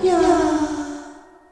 Yeah.